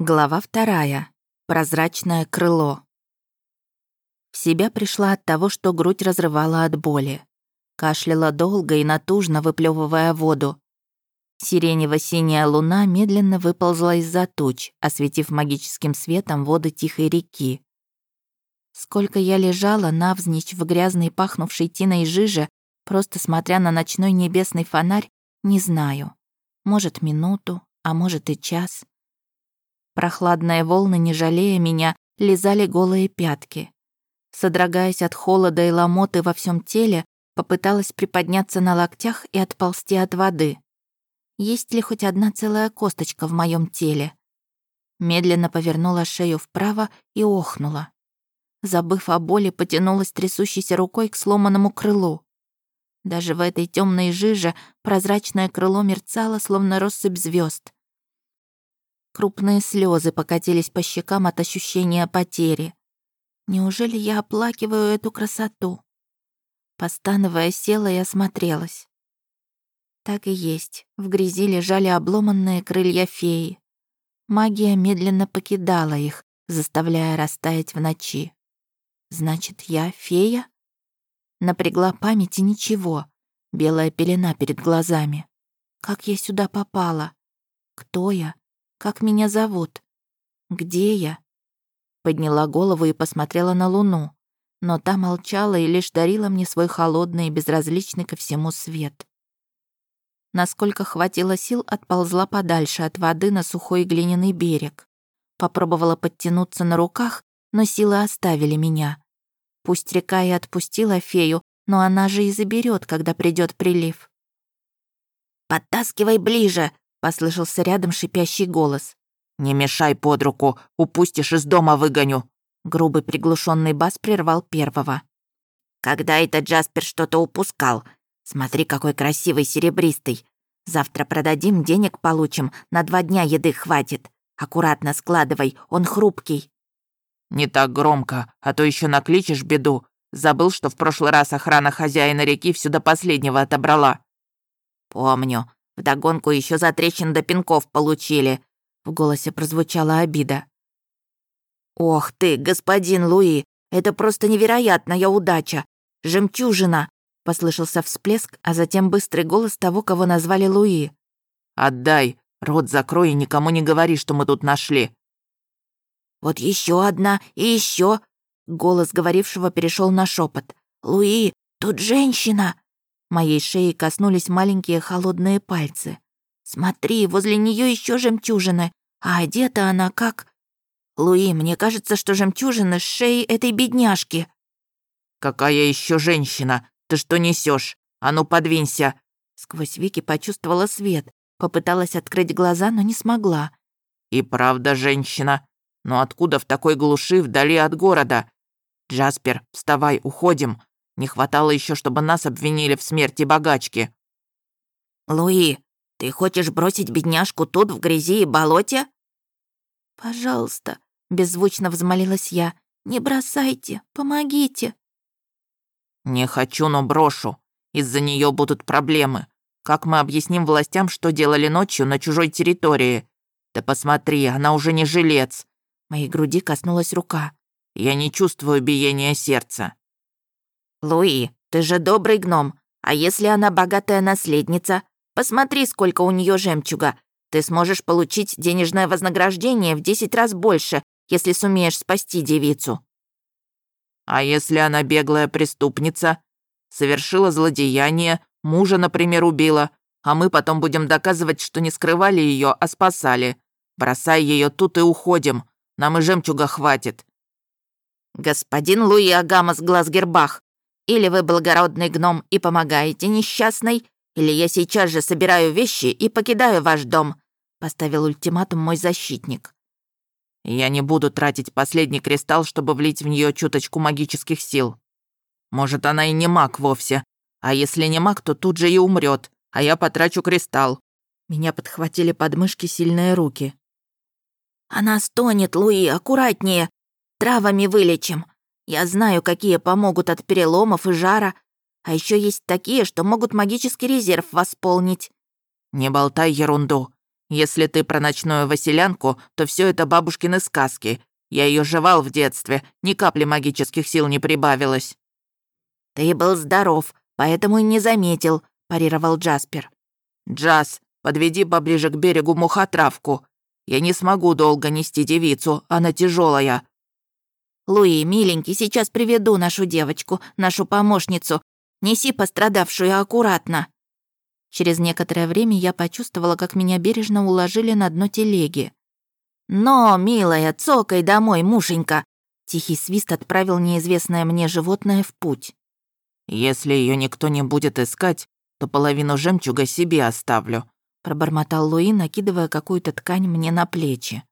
Глава вторая. Прозрачное крыло. В себя пришла от того, что грудь разрывала от боли. Кашляла долго и натужно, выплевывая воду. Сиренево-синяя луна медленно выползла из-за туч, осветив магическим светом воды тихой реки. Сколько я лежала навзничь в грязной пахнувшей тиной жиже, просто смотря на ночной небесный фонарь, не знаю. Может, минуту, а может и час. Прохладные волны, не жалея меня, лизали голые пятки. Содрогаясь от холода и ломоты во всем теле, попыталась приподняться на локтях и отползти от воды. Есть ли хоть одна целая косточка в моем теле? Медленно повернула шею вправо и охнула. Забыв о боли, потянулась трясущейся рукой к сломанному крылу. Даже в этой темной жиже прозрачное крыло мерцало, словно россыпь звезд. Крупные слезы покатились по щекам от ощущения потери. Неужели я оплакиваю эту красоту? Постановая, села и осмотрелась. Так и есть. В грязи лежали обломанные крылья феи. Магия медленно покидала их, заставляя растаять в ночи. Значит, я фея? Напрягла память и ничего. Белая пелена перед глазами. Как я сюда попала? Кто я? Как меня зовут? Где я?» Подняла голову и посмотрела на луну, но та молчала и лишь дарила мне свой холодный и безразличный ко всему свет. Насколько хватило сил, отползла подальше от воды на сухой глиняный берег. Попробовала подтянуться на руках, но силы оставили меня. Пусть река и отпустила фею, но она же и заберет, когда придет прилив. «Подтаскивай ближе!» Послышался рядом шипящий голос. «Не мешай под руку, упустишь из дома выгоню!» Грубый приглушенный бас прервал первого. «Когда это Джаспер что-то упускал? Смотри, какой красивый серебристый. Завтра продадим, денег получим, на два дня еды хватит. Аккуратно складывай, он хрупкий». «Не так громко, а то еще накличешь беду. Забыл, что в прошлый раз охрана хозяина реки все до последнего отобрала». «Помню. Вдогонку еще за трещин до пинков получили». В голосе прозвучала обида. «Ох ты, господин Луи, это просто невероятная удача! Жемчужина!» Послышался всплеск, а затем быстрый голос того, кого назвали Луи. «Отдай! Рот закрой и никому не говори, что мы тут нашли!» «Вот еще одна и еще!» Голос говорившего перешел на шепот. «Луи, тут женщина!» Моей шеи коснулись маленькие холодные пальцы. «Смотри, возле нее еще жемчужины, а одета она как...» «Луи, мне кажется, что жемчужины с шеи этой бедняжки». «Какая еще женщина? Ты что несешь? А ну, подвинься!» Сквозь веки почувствовала свет, попыталась открыть глаза, но не смогла. «И правда женщина. Но откуда в такой глуши вдали от города? Джаспер, вставай, уходим. Не хватало еще, чтобы нас обвинили в смерти богачки. Луи, ты хочешь бросить бедняжку тут, в грязи и болоте? Пожалуйста, беззвучно взмолилась я. Не бросайте, помогите. Не хочу, но брошу. Из-за нее будут проблемы. Как мы объясним властям, что делали ночью на чужой территории? Да посмотри, она уже не жилец. Моей груди коснулась рука. Я не чувствую биения сердца. «Луи, ты же добрый гном. А если она богатая наследница? Посмотри, сколько у нее жемчуга. Ты сможешь получить денежное вознаграждение в 10 раз больше, если сумеешь спасти девицу». «А если она беглая преступница? Совершила злодеяние, мужа, например, убила, а мы потом будем доказывать, что не скрывали ее, а спасали. Бросай ее тут и уходим. Нам и жемчуга хватит». «Господин Луи Агамас Глазгербах, или вы благородный гном и помогаете несчастной, или я сейчас же собираю вещи и покидаю ваш дом», — поставил ультиматум мой защитник. «Я не буду тратить последний кристалл, чтобы влить в нее чуточку магических сил. Может, она и не маг вовсе. А если не маг, то тут же и умрет, а я потрачу кристалл». Меня подхватили подмышки сильные руки. «Она стонет, Луи, аккуратнее. Травами вылечим. Я знаю, какие помогут от переломов и жара. А еще есть такие, что могут магический резерв восполнить». «Не болтай ерунду. Если ты про ночную Василянку, то все это бабушкины сказки. Я ее жевал в детстве, ни капли магических сил не прибавилось». «Ты был здоров, поэтому и не заметил», — парировал Джаспер. «Джаз, подведи поближе к берегу мухотравку. Я не смогу долго нести девицу, она тяжелая. «Луи, миленький, сейчас приведу нашу девочку, нашу помощницу. Неси пострадавшую аккуратно». Через некоторое время я почувствовала, как меня бережно уложили на дно телеги. «Но, милая, цокай домой, мушенька!» Тихий свист отправил неизвестное мне животное в путь. «Если ее никто не будет искать, то половину жемчуга себе оставлю», пробормотал Луи, накидывая какую-то ткань мне на плечи.